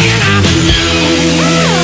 and I knew.